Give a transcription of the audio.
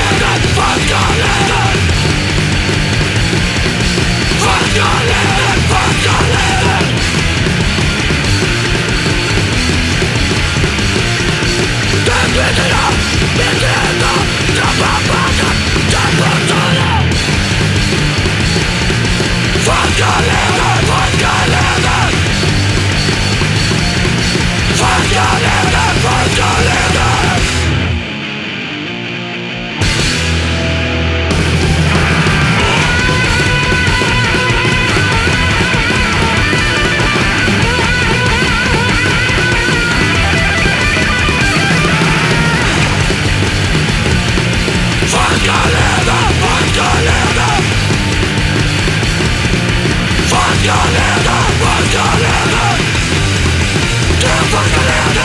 You're not the fucking Fuck the leader